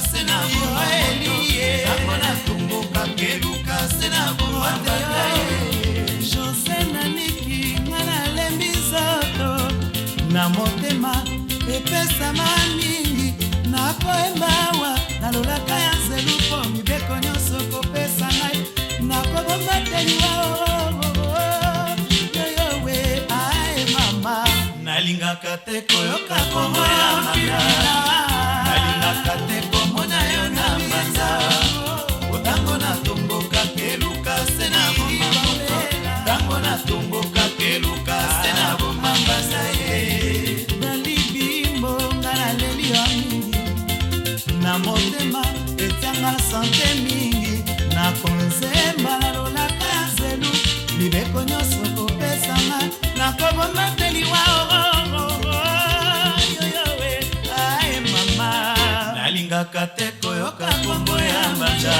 se na boeli ye nakona tunguka keluka se na boanda ye jose naniki nga nalembi nzoto na motema epesama mingi na poembawa nalolaka ya nzelu mpo mibeko nyonso kopesa ngai nakobomba teliwa oh, oh, oh, yoyowe ae mama nalingaka te koyoka komoyamanga nalingaka te ko mibeko nyonso kopesanga nakoboma te liwa yoyoe ae mama nalingaka te koyoka nkombo ya manja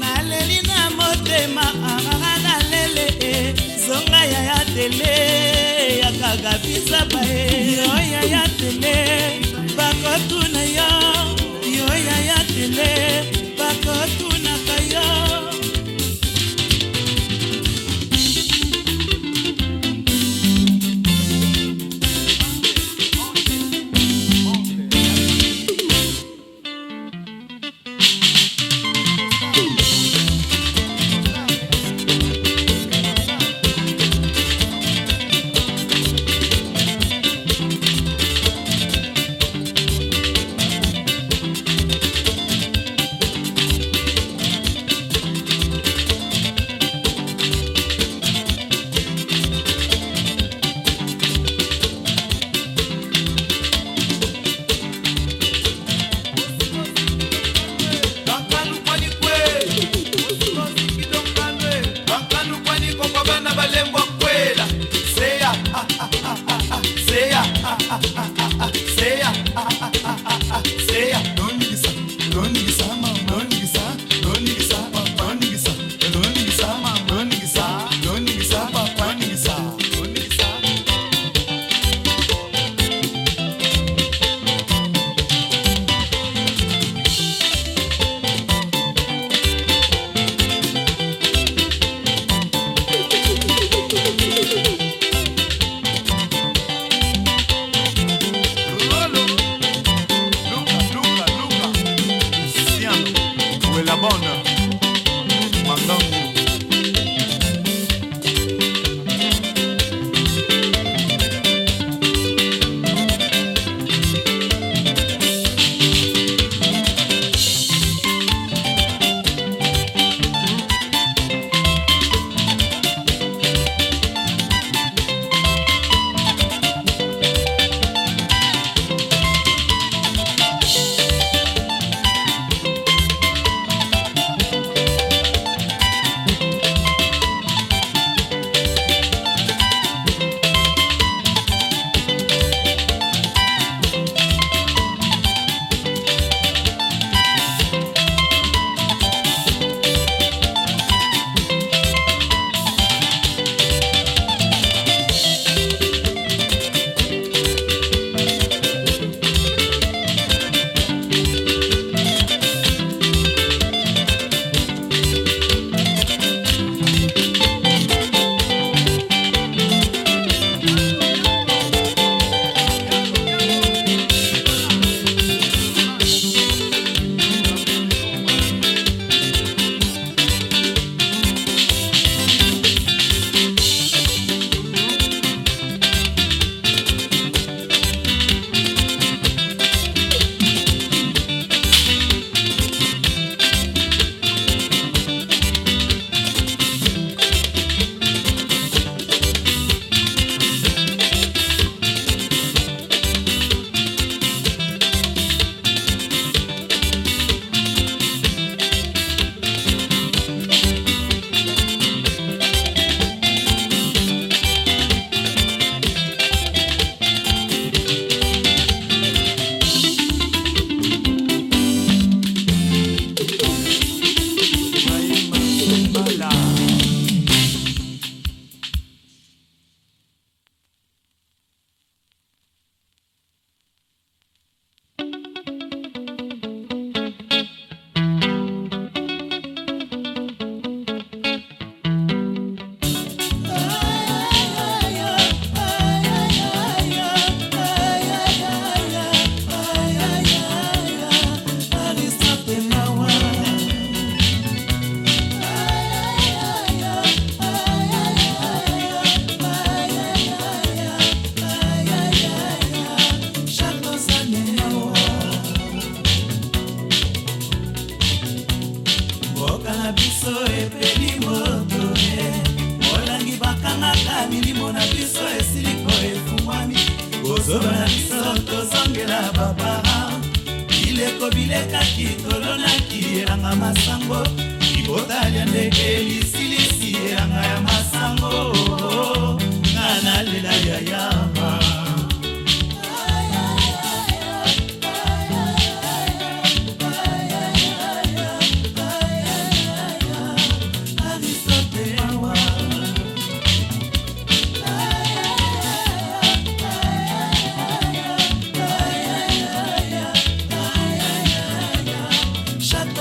naleli na motema anganga na lele e zonga ya ya tele yakaka bisa bae oya ya tele bakotuna la bonne.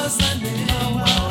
was the name.